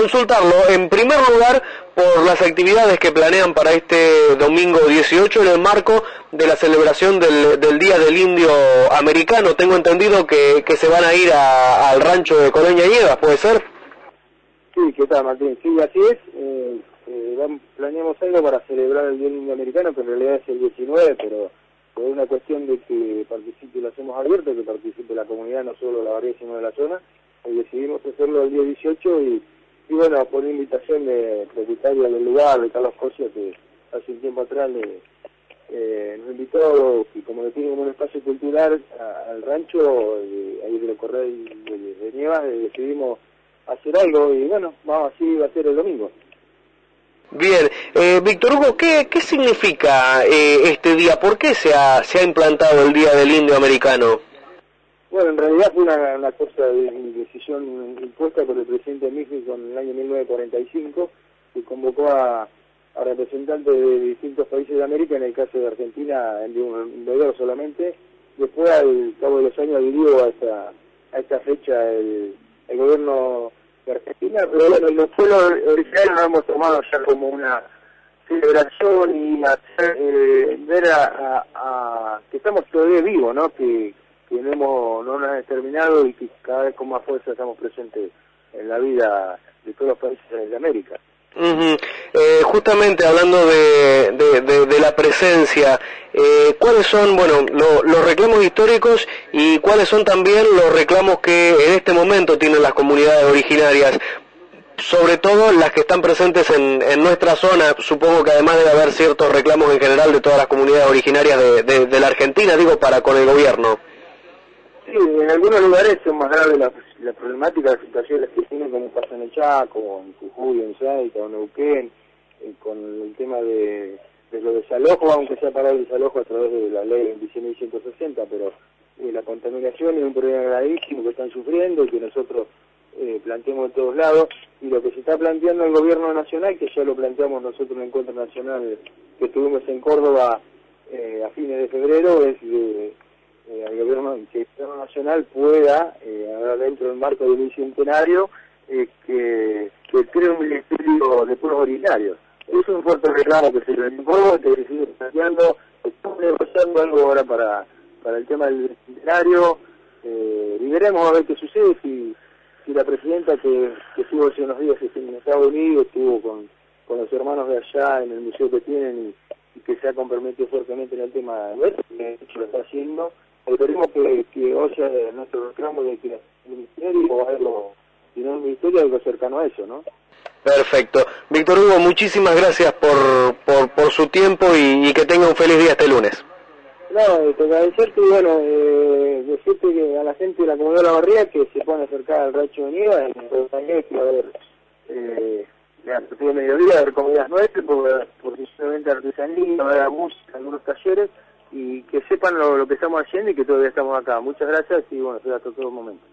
consultarlo en primer lugar por las actividades que planean para este domingo 18 en el marco de la celebración del, del Día del Indio Americano. Tengo entendido que, que se van a ir a- al rancho de Colonia Nievas, ¿puede ser? Sí, ¿qué tal, Martín? Sí, así es. Eh, eh, planeamos algo para celebrar el Día del Indio Americano, que en realidad es el 19, pero por una cuestión de que participe, lo hacemos abierto, que participe la comunidad, no solo la barriga, sino de la zona, y decidimos hacerlo el día 18 y, y bueno, por invitación de propietario del lugar, de Carlos Cosia, que hace un tiempo atrás le, eh, nos invitó, y como le tiene como un espacio cultural al rancho, eh, ahí de los Correos de, de, Nievas, eh, decidimos hacer algo y bueno, vamos así va a ser el domingo. Bien, eh, Víctor Hugo, ¿qué, qué significa eh, este día? ¿Por qué se ha, se ha implantado el Día del Indio Americano? Bueno, en realidad fue una, una cosa de decisión impuesta por el presidente de México en el año 1945, que convocó a, a representantes de distintos países de América, en el caso de Argentina, en de un un veedor solamente. Después, al cabo de los años, adhirió a esta, a esta fecha el, el gobierno de Argentina, pero bueno, los pueblos originarios lo hemos tomado ya como una celebración y hacer, eh, ver a, a- a- que estamos todavía vivos, ¿no? Que, que no nos han terminado y que cada vez con más fuerza estamos presentes en la vida de todos los países de América. Ujú. Eh, justamente hablando de, de- de- la presencia, eh, ¿cuáles son, bueno, lo- los reclamos históricos y cuáles son también los reclamos que en este momento tienen las comunidades originarias? Sobre todo las que están presentes en, en nuestra zona, supongo que además debe haber ciertos reclamos en general de todas las comunidades originarias de- de la Argentina, digo, para con el gobierno. Sí, en algunos lugares son más graves las la problemáticas, las situaciones que tienen, como pasa en el Chaco, en Jujuy, en Salta, en Neuquén, eh, con el tema de, de los desalojos, aunque se ha parado el desalojo a través de la ley 26.160, pero eh, la contaminación es un problema gravísimo que están sufriendo y que nosotros eh, planteamos de todos lados. Y lo que se está planteando el gobierno nacional, que ya lo planteamos nosotros en el encuentro nacional que tuvimos en Córdoba eh, a fines de febrero, es de eh, al gobierno, que el gobierno nacional pueda, eh, ahora dentro del marco del bicentenario, eh, que, que cree un ministerio de pueblos originarios. Es un fuerte reclamo que se le impone, que se sigue planteando, estamos negociando algo ahora para, para el tema del bicentenario, eh, y veremos a ver qué sucede si, si la presidenta que, estuvo hace unos días en Estados Unidos, estuvo con, con los hermanos de allá en el museo que tienen y, que se ha comprometido fuertemente en el tema de hecho lo está haciendo, esperemos que, que oya de nuestro reclamo de que el ministerio o algo, si no el ministerio, algo cercano a eso, ¿no? Perfecto. Víctor Hugo, muchísimas gracias por, por, por su tiempo y, y que tenga un feliz día este lunes. No, te agradecerte y bueno, eh, decirte que a la gente de la comunidad de la barriga que se puedan acercar al rancho de Nieva, el taller que va a haber eh, a partir de mediodía, va a haber comidas nuestras, por, por simplemente artesanía, va a haber música, algunos talleres, y que sepan lo, que estamos haciendo y que todavía estamos acá. Muchas gracias y bueno, será hasta todo momento.